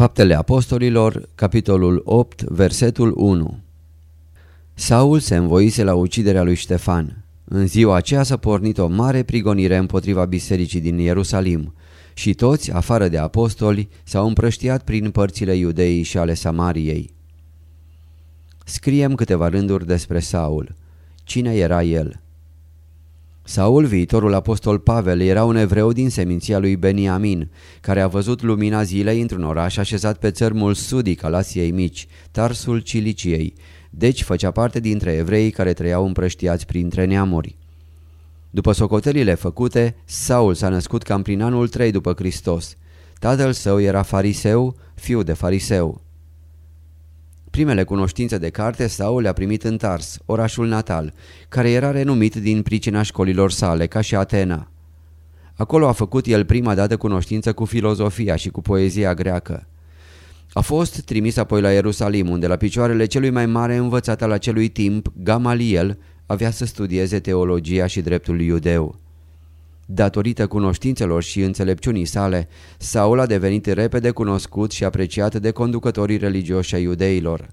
Faptele Apostolilor, capitolul 8, versetul 1 Saul se învoise la uciderea lui Ștefan. În ziua aceea s-a pornit o mare prigonire împotriva bisericii din Ierusalim și toți, afară de apostoli, s-au împrăștiat prin părțile iudeii și ale Samariei. Scriem câteva rânduri despre Saul. Cine era el? Saul, viitorul apostol Pavel, era un evreu din seminția lui Beniamin, care a văzut lumina zilei într-un oraș așezat pe țărmul sudic al Asiei Mici, Tarsul Ciliciei, deci făcea parte dintre evreii care trăiau împrăștiați printre neamuri. După socotelile făcute, Saul s-a născut cam prin anul 3 după Hristos. Tatăl său era fariseu, fiu de fariseu. Primele cunoștințe de carte Saul le-a primit în Tars, orașul natal, care era renumit din pricina școlilor sale, ca și Atena. Acolo a făcut el prima dată cunoștință cu filozofia și cu poezia greacă. A fost trimis apoi la Ierusalim, unde la picioarele celui mai mare învățat al acelui timp, Gamaliel, avea să studieze teologia și dreptul iudeu. Datorită cunoștințelor și înțelepciunii sale, Saul a devenit repede cunoscut și apreciat de conducătorii religioși ai iudeilor.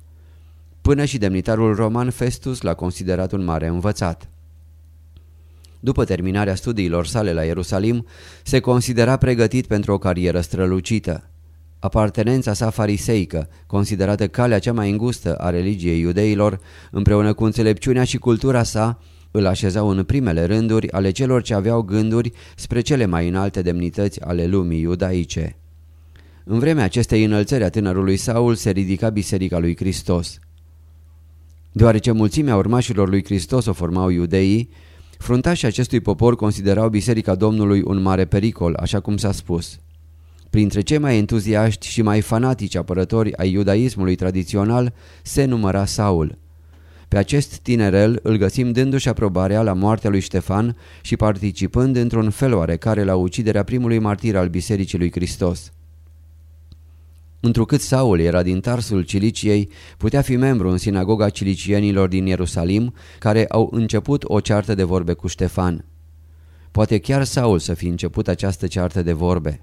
Până și demnitarul roman Festus l-a considerat un mare învățat. După terminarea studiilor sale la Ierusalim, se considera pregătit pentru o carieră strălucită. Apartenența sa fariseică, considerată calea cea mai îngustă a religiei iudeilor, împreună cu înțelepciunea și cultura sa, îl așezau în primele rânduri ale celor ce aveau gânduri spre cele mai înalte demnități ale lumii iudaice. În vremea acestei înălțări a tânărului Saul se ridica biserica lui Hristos. Deoarece mulțimea urmașilor lui Hristos o formau iudeii, fruntașii acestui popor considerau biserica Domnului un mare pericol, așa cum s-a spus. Printre cei mai entuziaști și mai fanatici apărători ai iudaismului tradițional se număra Saul. Pe acest tinerel îl găsim dându-și aprobarea la moartea lui Ștefan și participând într-un fel oarecare la uciderea primului martir al Bisericii lui Hristos. Întrucât Saul era din Tarsul Ciliciei, putea fi membru în sinagoga cilicienilor din Ierusalim, care au început o ceartă de vorbe cu Ștefan. Poate chiar Saul să fi început această ceartă de vorbe.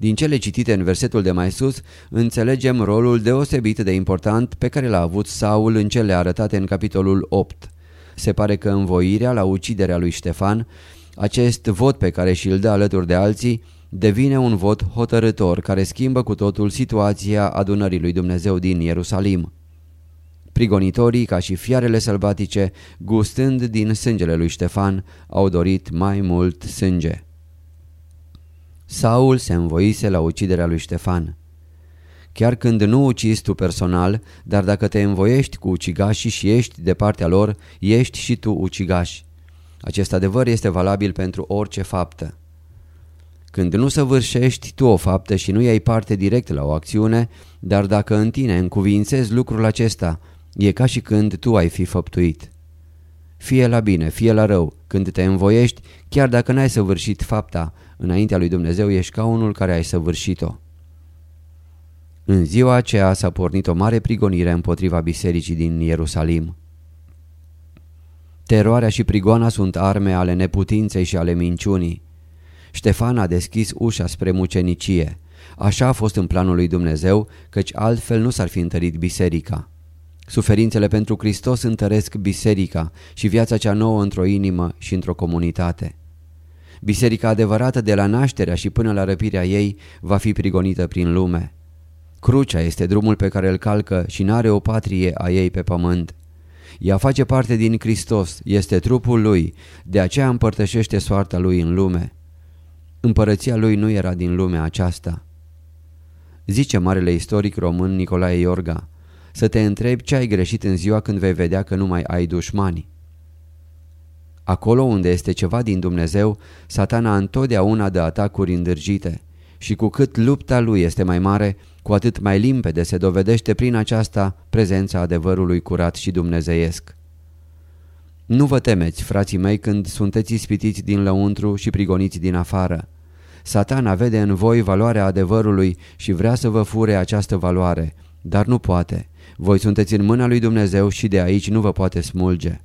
Din cele citite în versetul de mai sus, înțelegem rolul deosebit de important pe care l-a avut Saul în cele arătate în capitolul 8. Se pare că învoirea la uciderea lui Ștefan, acest vot pe care și-l dă alături de alții, devine un vot hotărător care schimbă cu totul situația adunării lui Dumnezeu din Ierusalim. Prigonitorii, ca și fiarele sălbatice, gustând din sângele lui Ștefan, au dorit mai mult sânge. Saul se învoise la uciderea lui Ștefan. Chiar când nu ucizi tu personal, dar dacă te învoiești cu ucigașii și ești de partea lor, ești și tu ucigaș. Acest adevăr este valabil pentru orice faptă. Când nu săvârșești tu o faptă și nu iei parte direct la o acțiune, dar dacă în tine încuvințezi lucrul acesta, e ca și când tu ai fi făptuit. Fie la bine, fie la rău, când te învoiești, chiar dacă n-ai săvârșit fapta, înaintea lui Dumnezeu ești ca unul care ai săvârșit-o. În ziua aceea s-a pornit o mare prigonire împotriva bisericii din Ierusalim. Teroarea și prigoana sunt arme ale neputinței și ale minciunii. Ștefan a deschis ușa spre mucenicie. Așa a fost în planul lui Dumnezeu, căci altfel nu s-ar fi întărit biserica. Suferințele pentru Hristos întăresc biserica și viața cea nouă într-o inimă și într-o comunitate. Biserica adevărată de la nașterea și până la răpirea ei va fi prigonită prin lume. Crucea este drumul pe care îl calcă și n-are o patrie a ei pe pământ. Ea face parte din Hristos, este trupul lui, de aceea împărtășește soarta lui în lume. Împărăția lui nu era din lumea aceasta. Zice marele istoric român Nicolae Iorga, să te întrebi ce ai greșit în ziua când vei vedea că nu mai ai dușmani. Acolo unde este ceva din Dumnezeu, satana întotdeauna dă atacuri îndârjite și cu cât lupta lui este mai mare, cu atât mai limpede se dovedește prin aceasta prezența adevărului curat și dumnezeiesc. Nu vă temeți, frații mei, când sunteți ispitiți din lăuntru și prigoniți din afară. Satana vede în voi valoarea adevărului și vrea să vă fure această valoare, dar nu poate. Voi sunteți în mâna lui Dumnezeu și de aici nu vă poate smulge.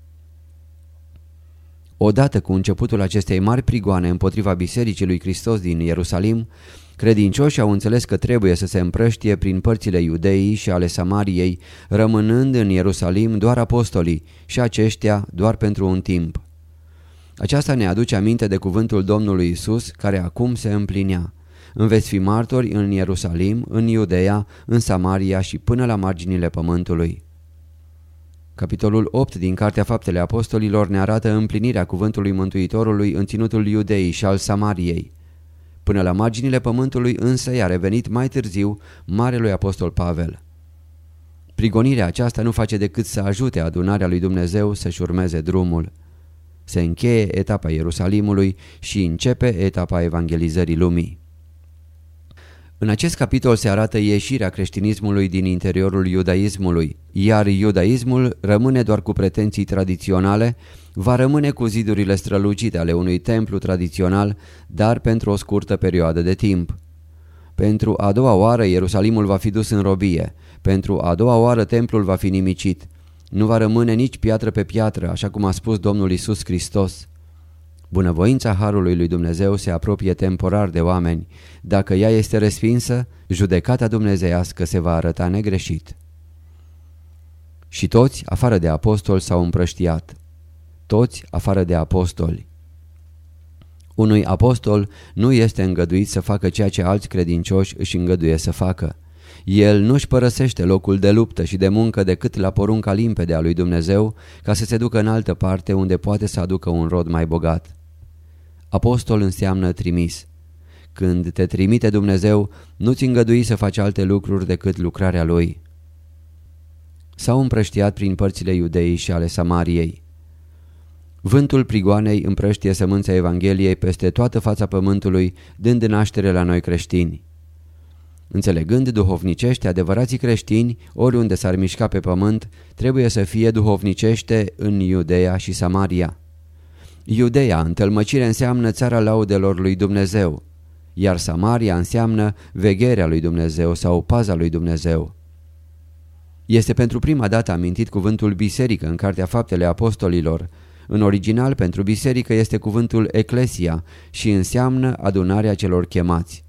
Odată cu începutul acestei mari prigoane împotriva Bisericii lui Hristos din Ierusalim, credincioșii au înțeles că trebuie să se împrăștie prin părțile iudeii și ale Samariei, rămânând în Ierusalim doar apostolii și aceștia doar pentru un timp. Aceasta ne aduce aminte de cuvântul Domnului Isus care acum se împlinea. Înveți fi martori în Ierusalim, în Iudeea, în Samaria și până la marginile pământului. Capitolul 8 din Cartea Faptele Apostolilor ne arată împlinirea cuvântului Mântuitorului în ținutul Iudeii și al Samariei. Până la marginile pământului însă i-a revenit mai târziu Marelui Apostol Pavel. Prigonirea aceasta nu face decât să ajute adunarea lui Dumnezeu să-și urmeze drumul. Se încheie etapa Ierusalimului și începe etapa evangelizării lumii. În acest capitol se arată ieșirea creștinismului din interiorul iudaismului, iar iudaismul rămâne doar cu pretenții tradiționale, va rămâne cu zidurile strălucite ale unui templu tradițional, dar pentru o scurtă perioadă de timp. Pentru a doua oară Ierusalimul va fi dus în robie, pentru a doua oară templul va fi nimicit. Nu va rămâne nici piatră pe piatră, așa cum a spus Domnul Isus Hristos. Bunăvoința Harului lui Dumnezeu se apropie temporar de oameni. Dacă ea este respinsă, judecata dumnezeiască se va arăta negreșit. Și toți, afară de apostoli, s-au împrăștiat. Toți, afară de apostoli. Unui apostol nu este îngăduit să facă ceea ce alți credincioși își îngăduie să facă. El nu-și părăsește locul de luptă și de muncă decât la porunca limpede a lui Dumnezeu ca să se ducă în altă parte unde poate să aducă un rod mai bogat. Apostol înseamnă trimis. Când te trimite Dumnezeu, nu-ți îngădui să faci alte lucruri decât lucrarea Lui. S-au împrăștiat prin părțile iudeii și ale Samariei. Vântul prigoanei împrăștie sămânța Evangheliei peste toată fața pământului, dând naștere la noi creștini. Înțelegând duhovnicește, adevărații creștini, oriunde s-ar mișca pe pământ, trebuie să fie duhovnicește în Iudeea și Samaria. Iudeea, întâlmăcire înseamnă țara laudelor lui Dumnezeu, iar Samaria înseamnă vegherea lui Dumnezeu sau paza lui Dumnezeu. Este pentru prima dată amintit cuvântul biserică în Cartea Faptele Apostolilor. În original, pentru biserică este cuvântul eclesia și înseamnă adunarea celor chemați.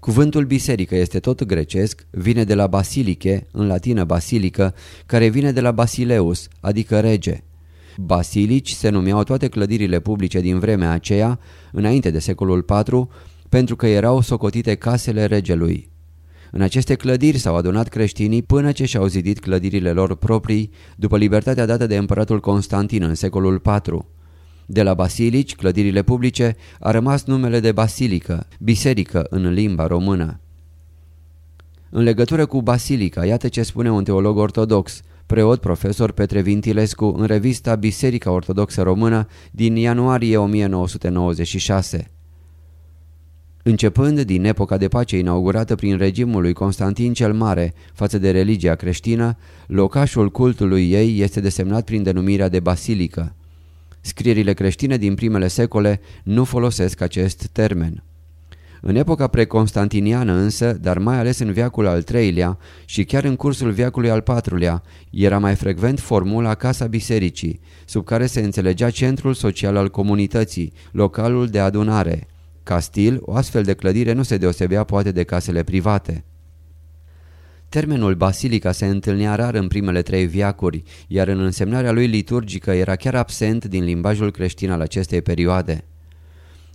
Cuvântul biserică este tot grecesc, vine de la basiliche, în latină basilică, care vine de la basileus, adică rege. Basilici se numeau toate clădirile publice din vremea aceea, înainte de secolul IV, pentru că erau socotite casele regelui. În aceste clădiri s-au adunat creștinii până ce și-au zidit clădirile lor proprii după libertatea dată de împăratul Constantin în secolul IV. De la basilici, clădirile publice, a rămas numele de basilică, biserică în limba română. În legătură cu basilica, iată ce spune un teolog ortodox, preot profesor Petre Vintilescu în revista Biserica Ortodoxă Română din ianuarie 1996. Începând din epoca de pace inaugurată prin regimul lui Constantin cel Mare față de religia creștină, locașul cultului ei este desemnat prin denumirea de basilică. Scrierile creștine din primele secole nu folosesc acest termen. În epoca preconstantiniană însă, dar mai ales în viacul al treilea și chiar în cursul viacului al patrulea, era mai frecvent formula Casa Bisericii, sub care se înțelegea centrul social al comunității, localul de adunare. Ca stil, o astfel de clădire nu se deosebea poate de casele private. Termenul basilica se întâlnea rar în primele trei viacuri, iar în însemnarea lui liturgică era chiar absent din limbajul creștin al acestei perioade.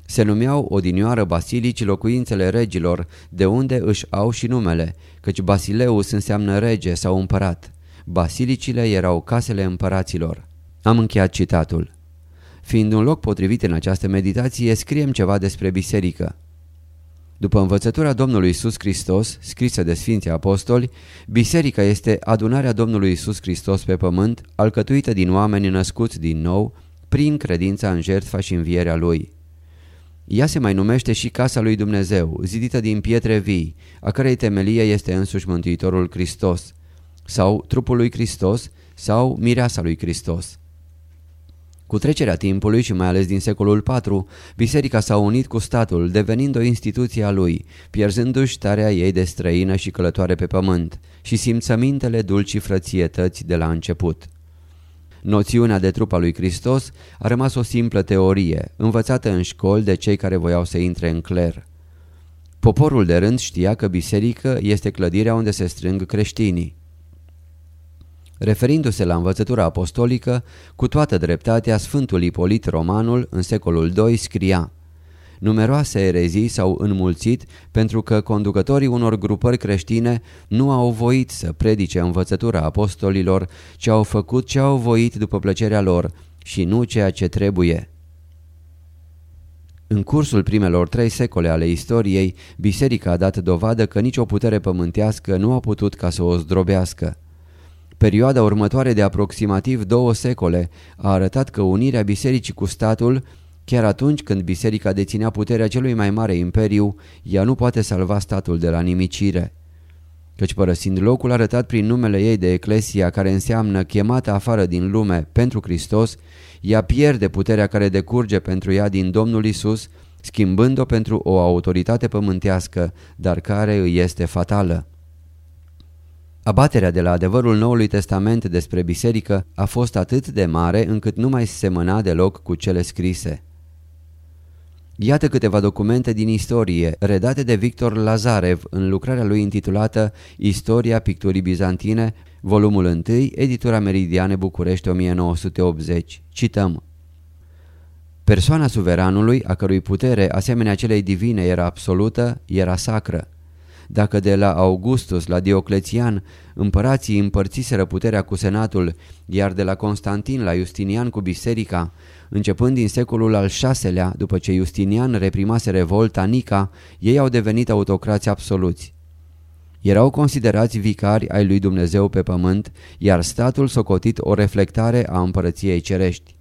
Se numeau odinioară basilici locuințele regilor, de unde își au și numele, căci Basileus înseamnă rege sau împărat. Basilicile erau casele împăraților. Am încheiat citatul. Fiind un loc potrivit în această meditație, scriem ceva despre biserică. După învățătura Domnului Isus Hristos, scrisă de Sfinții Apostoli, biserica este adunarea Domnului Isus Hristos pe pământ, alcătuită din oameni născuți din nou, prin credința în jertfa și învierea Lui. Ea se mai numește și Casa lui Dumnezeu, zidită din pietre vii, a cărei temelie este însuși Mântuitorul Hristos, sau trupul lui Hristos, sau mireasa lui Hristos. Cu trecerea timpului și mai ales din secolul IV, biserica s-a unit cu statul, devenind o instituție a lui, pierzându-și tarea ei de străină și călătoare pe pământ și simțămintele dulcii frățietăți de la început. Noțiunea de trup al lui Hristos a rămas o simplă teorie, învățată în școli de cei care voiau să intre în cler. Poporul de rând știa că biserică este clădirea unde se strâng creștinii. Referindu-se la învățătura apostolică, cu toată dreptatea, Sfântul Ipolit Romanul, în secolul II, scria Numeroase erezii s-au înmulțit pentru că conducătorii unor grupări creștine nu au voit să predice învățătura apostolilor, ci au făcut ce au voit după plăcerea lor și nu ceea ce trebuie. În cursul primelor trei secole ale istoriei, biserica a dat dovadă că nicio putere pământească nu a putut ca să o zdrobească. Perioada următoare de aproximativ două secole a arătat că unirea bisericii cu statul, chiar atunci când biserica deținea puterea celui mai mare imperiu, ea nu poate salva statul de la nimicire. Căci părăsind locul arătat prin numele ei de Eclesia, care înseamnă chemată afară din lume pentru Hristos, ea pierde puterea care decurge pentru ea din Domnul Isus, schimbând-o pentru o autoritate pământească, dar care îi este fatală. Abaterea de la adevărul Noului Testament despre biserică a fost atât de mare încât nu mai semăna deloc cu cele scrise. Iată câteva documente din istorie, redate de Victor Lazarev în lucrarea lui intitulată Istoria picturii bizantine, volumul 1, editura Meridiane București 1980. Cităm. Persoana suveranului, a cărui putere, asemenea celei divine, era absolută, era sacră. Dacă de la Augustus la Dioclețian împărații împărțiseră puterea cu senatul, iar de la Constantin la Justinian cu biserica, începând din secolul al VI-lea, după ce Justinian reprimase revolta Nica, ei au devenit autocrați absoluți. Erau considerați vicari ai lui Dumnezeu pe pământ, iar statul socotit o reflectare a împărăției cerești.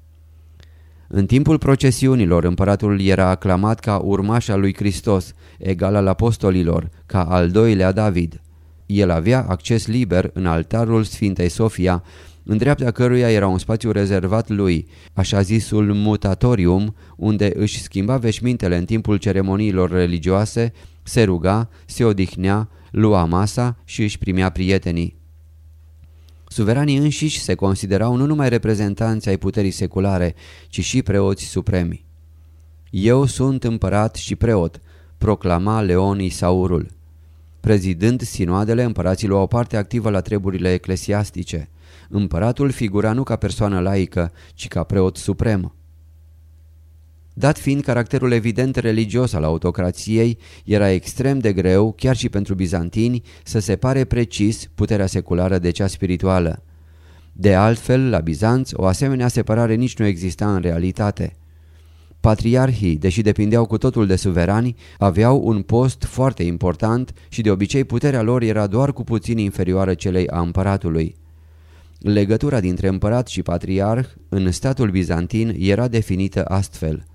În timpul procesiunilor, împăratul era aclamat ca urmaș al lui Hristos, egal al apostolilor, ca al doilea David. El avea acces liber în altarul Sfintei Sofia, în dreapta căruia era un spațiu rezervat lui, așa zisul mutatorium, unde își schimba veșmintele în timpul ceremoniilor religioase, se ruga, se odihnea, lua masa și își primea prietenii. Suveranii înșiși se considerau nu numai reprezentanți ai puterii seculare, ci și preoți supremi. Eu sunt împărat și preot, proclama Leonii Saurul. Prezidând sinoadele, împărații luau parte activă la treburile eclesiastice. Împăratul figura nu ca persoană laică, ci ca preot suprem. Dat fiind caracterul evident religios al autocrației, era extrem de greu, chiar și pentru bizantini, să separe precis puterea seculară de cea spirituală. De altfel, la Bizanț, o asemenea separare nici nu exista în realitate. Patriarhii, deși depindeau cu totul de suverani, aveau un post foarte important și de obicei puterea lor era doar cu puțin inferioară celei a împăratului. Legătura dintre împărat și patriarh în statul bizantin era definită astfel –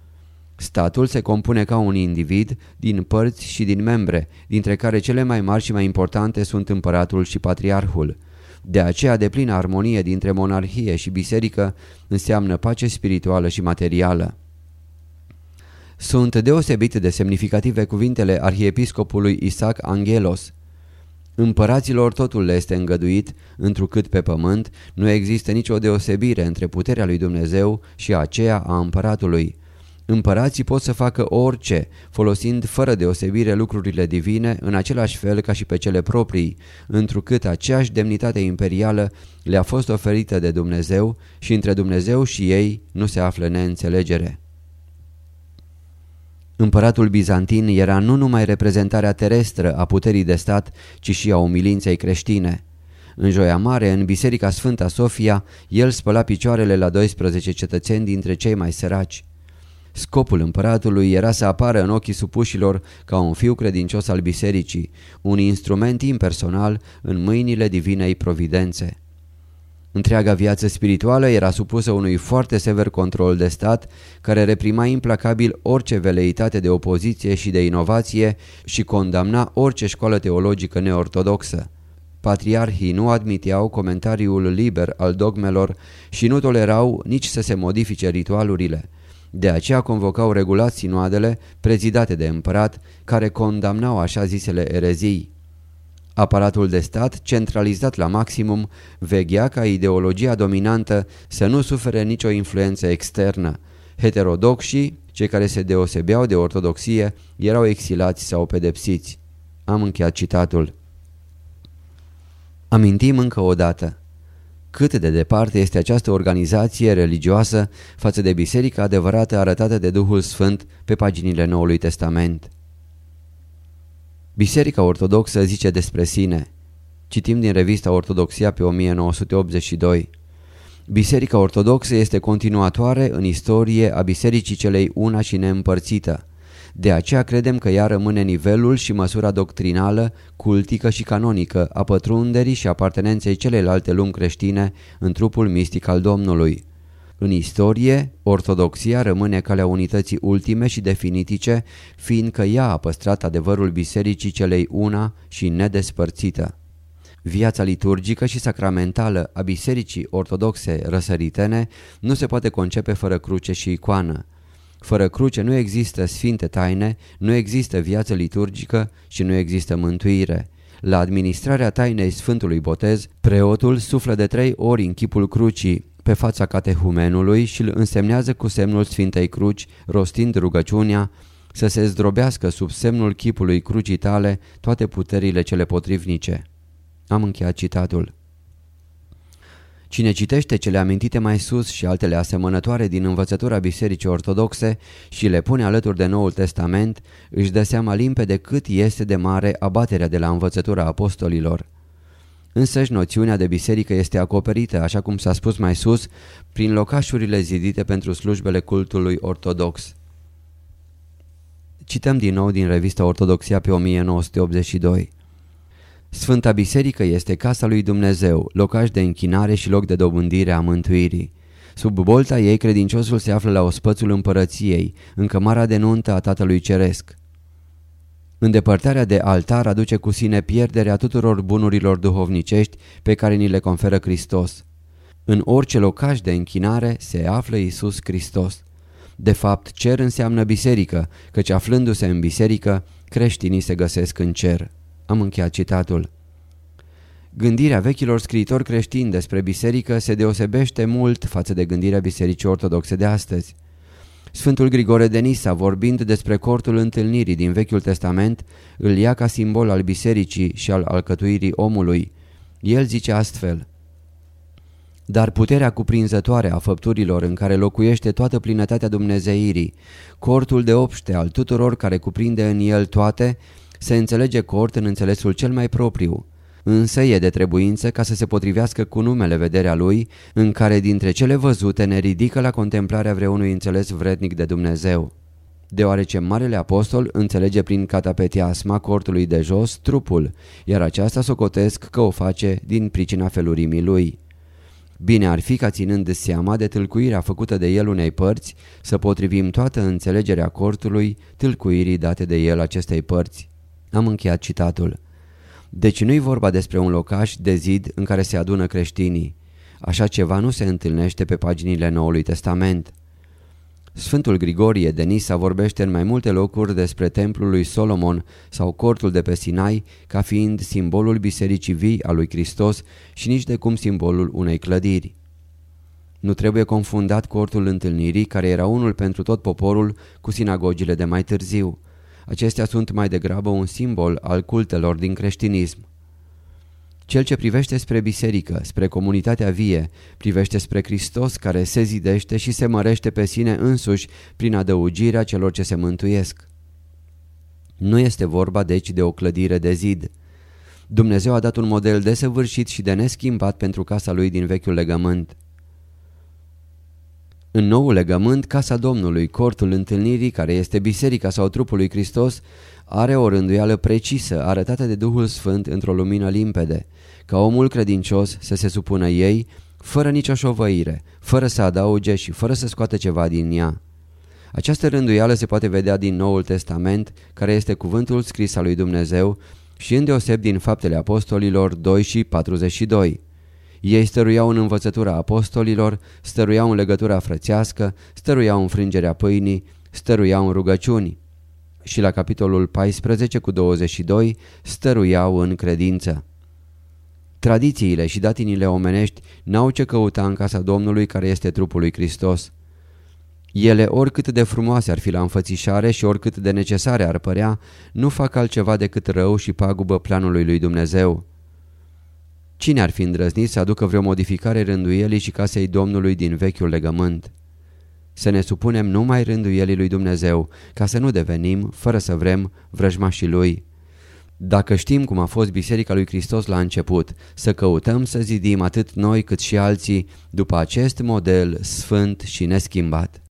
Statul se compune ca un individ din părți și din membre, dintre care cele mai mari și mai importante sunt împăratul și patriarhul. De aceea de plină armonie dintre monarhie și biserică înseamnă pace spirituală și materială. Sunt deosebit de semnificative cuvintele arhiepiscopului Isaac Angelos. Împăraților totul le este îngăduit, întrucât pe pământ nu există nicio deosebire între puterea lui Dumnezeu și aceea a împăratului. Împărații pot să facă orice, folosind fără deosebire lucrurile divine în același fel ca și pe cele proprii, întrucât aceeași demnitate imperială le-a fost oferită de Dumnezeu și între Dumnezeu și ei nu se află neînțelegere. Împăratul bizantin era nu numai reprezentarea terestră a puterii de stat, ci și a umilinței creștine. În Joia Mare, în Biserica Sfânta Sofia, el spăla picioarele la 12 cetățeni dintre cei mai săraci. Scopul împăratului era să apară în ochii supușilor ca un fiu credincios al bisericii, un instrument impersonal în mâinile divinei providențe. Întreaga viață spirituală era supusă unui foarte sever control de stat, care reprima implacabil orice veleitate de opoziție și de inovație și condamna orice școală teologică neortodoxă. Patriarhii nu admiteau comentariul liber al dogmelor și nu tolerau nici să se modifice ritualurile. De aceea convocau regulat sinoadele, prezidate de împărat, care condamnau așa zisele erezii. Aparatul de stat, centralizat la maximum, veghea ca ideologia dominantă să nu sufere nicio influență externă. Heterodoxii, cei care se deosebeau de ortodoxie, erau exilați sau pedepsiți. Am încheiat citatul. Amintim încă o dată. Cât de departe este această organizație religioasă față de biserica adevărată arătată de Duhul Sfânt pe paginile Noului Testament. Biserica Ortodoxă zice despre sine. Citim din revista Ortodoxia pe 1982. Biserica Ortodoxă este continuatoare în istorie a bisericii celei una și neîmpărțită. De aceea credem că ea rămâne nivelul și măsura doctrinală, cultică și canonică a pătrunderii și apartenenței celelalte lumi creștine în trupul mistic al Domnului. În istorie, ortodoxia rămâne calea unității ultime și definitice, fiindcă ea a păstrat adevărul bisericii celei una și nedespărțită. Viața liturgică și sacramentală a bisericii ortodoxe răsăritene nu se poate concepe fără cruce și icoană. Fără cruce nu există sfinte taine, nu există viață liturgică și nu există mântuire. La administrarea tainei Sfântului Botez, preotul suflă de trei ori în chipul crucii pe fața catehumenului și îl însemnează cu semnul Sfintei Cruci, rostind rugăciunea, să se zdrobească sub semnul chipului crucii tale toate puterile cele potrivnice. Am încheiat citatul. Cine citește cele amintite mai sus și altele asemănătoare din învățătura Bisericii Ortodoxe și le pune alături de Noul Testament, își dă seama limpede cât este de mare abaterea de la învățătura apostolilor. Însăși noțiunea de biserică este acoperită, așa cum s-a spus mai sus, prin locașurile zidite pentru slujbele cultului ortodox. Cităm din nou din revista Ortodoxia pe 1982. Sfânta Biserică este casa lui Dumnezeu, locaș de închinare și loc de dobândire a mântuirii. Sub bolta ei credinciosul se află la ospățul împărăției, în cămara de nuntă a Tatălui Ceresc. Îndepărtarea de altar aduce cu sine pierderea tuturor bunurilor duhovnicești pe care ni le conferă Hristos. În orice locaș de închinare se află Isus Hristos. De fapt, cer înseamnă biserică, căci aflându-se în biserică, creștinii se găsesc în cer. Am încheiat citatul. Gândirea vechilor scriitori creștini despre biserică se deosebește mult față de gândirea bisericii ortodoxe de astăzi. Sfântul Grigore de Nisa, vorbind despre cortul întâlnirii din Vechiul Testament, îl ia ca simbol al bisericii și al alcătuirii omului. El zice astfel, Dar puterea cuprinzătoare a făpturilor în care locuiește toată plinătatea Dumnezeirii, cortul de obște al tuturor care cuprinde în el toate, se înțelege cort în înțelesul cel mai propriu, însă e de trebuință ca să se potrivească cu numele vederea lui, în care dintre cele văzute ne ridică la contemplarea vreunui înțeles vrednic de Dumnezeu. Deoarece Marele Apostol înțelege prin catapetiasma cortului de jos trupul, iar aceasta socotesc că o face din pricina felurimii lui. Bine ar fi ca ținând seama de tâlcuirea făcută de el unei părți, să potrivim toată înțelegerea cortului tâlcuirii date de el acestei părți. Am încheiat citatul. Deci nu-i vorba despre un locaș de zid în care se adună creștinii. Așa ceva nu se întâlnește pe paginile Noului Testament. Sfântul Grigorie de Nisa vorbește în mai multe locuri despre templul lui Solomon sau cortul de pe Sinai ca fiind simbolul bisericii vii a lui Hristos și nici de cum simbolul unei clădiri. Nu trebuie confundat cortul întâlnirii, care era unul pentru tot poporul, cu sinagogile de mai târziu. Acestea sunt mai degrabă un simbol al cultelor din creștinism. Cel ce privește spre biserică, spre comunitatea vie, privește spre Hristos care se zidește și se mărește pe sine însuși prin adăugirea celor ce se mântuiesc. Nu este vorba deci de o clădire de zid. Dumnezeu a dat un model desăvârșit și de neschimbat pentru casa lui din vechiul legământ. În noul legământ, casa Domnului, cortul întâlnirii, care este biserica sau trupul lui Hristos, are o rânduială precisă, arătată de Duhul Sfânt într-o lumină limpede, ca omul credincios să se supună ei, fără nicio șovăire, fără să adauge și fără să scoată ceva din ea. Această rânduială se poate vedea din Noul Testament, care este cuvântul scris al lui Dumnezeu și îndeoseb din faptele apostolilor 2 și 42. Ei stăruiau în învățătura apostolilor, stăruiau în legătura frățească, stăruiau în frângerea pâinii, stăruiau în rugăciuni. Și la capitolul 14 cu 22 stăruiau în credință. Tradițiile și datinile omenești n-au ce căuta în casa Domnului care este trupul lui Hristos. Ele, oricât de frumoase ar fi la înfățișare și oricât de necesare ar părea, nu fac altceva decât rău și pagubă planului lui Dumnezeu. Cine ar fi îndrăznit să aducă vreo modificare rânduielii și casei Domnului din vechiul legământ? Să ne supunem numai rânduielii lui Dumnezeu, ca să nu devenim, fără să vrem, vrăjmașii lui. Dacă știm cum a fost Biserica lui Hristos la început, să căutăm să zidim atât noi cât și alții după acest model sfânt și neschimbat.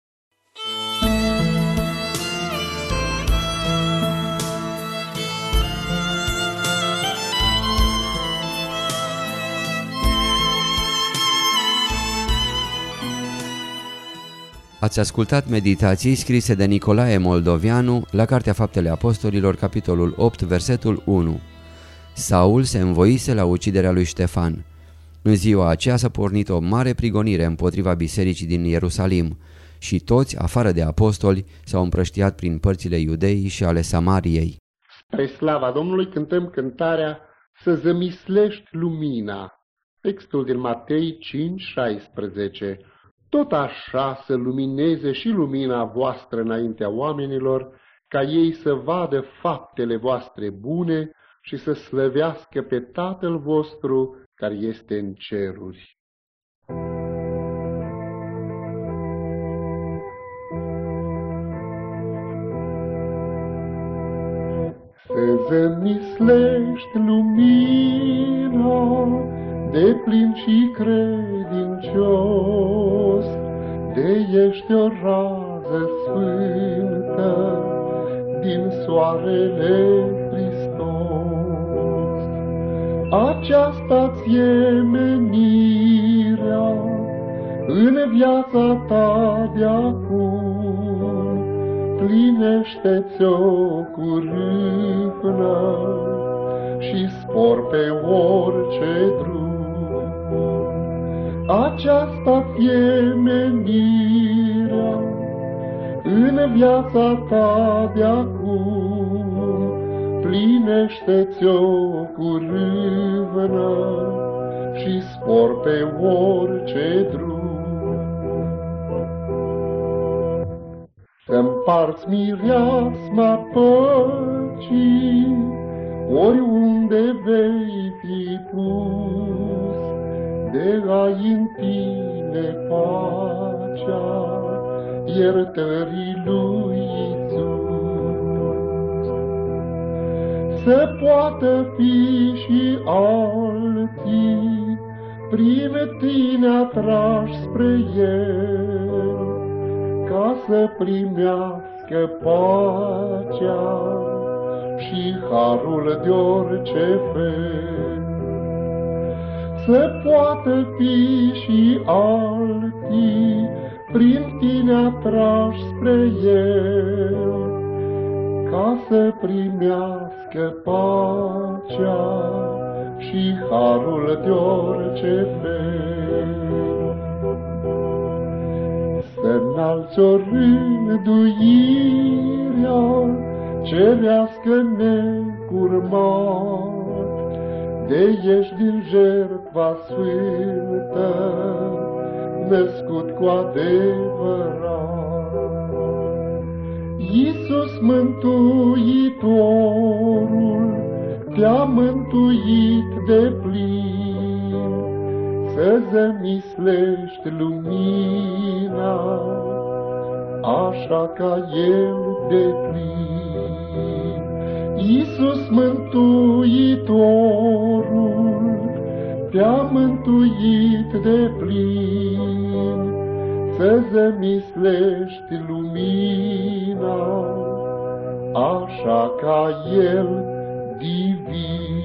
Ați ascultat meditații scrise de Nicolae Moldovianu la Cartea Faptele Apostolilor, capitolul 8, versetul 1. Saul se învoise la uciderea lui Ștefan. În ziua aceea s-a pornit o mare prigonire împotriva bisericii din Ierusalim și toți, afară de apostoli, s-au împrăștiat prin părțile iudeii și ale Samariei. Spre slava Domnului cântăm cântarea Să zămislești lumina. Textul din Matei 5, 16 tot așa să lumineze și lumina voastră înaintea oamenilor, ca ei să vadă faptele voastre bune și să slăvească pe Tatăl vostru care este în ceruri. Să zămislești lumina de plin și credincios, de ești o rază sfântă din soarele Hristos. Aceasta-ți-e menirea în viața ta de acum, plinește-ți-o cu râvnă și spor pe orice drum. Aceasta fie menirea în viața ta de acum, plinește-ți-o cu râvnă și spor pe orice drum. Să-mparți mireasma păcii, oriunde vei fi pus, de ai în tine pacea iertării lui Iisus. Să poată fi și alții prin tine atrași spre El, ca să primească pacea și harul de orice fel să poată fi și alții prin tine atrași spre El, ca să primească pacea și harul de orice fel. Să înalți o rânduirea cerească necurmat, de ești din jertva sfântă, născut cu adevărat. Iisus Mântuitorul te-a mântuit de plin, să zămislești lumina, așa ca El de plin Iisus Mântuitorul te-a mântuit de plin, să zămislești lumina, așa ca El divin.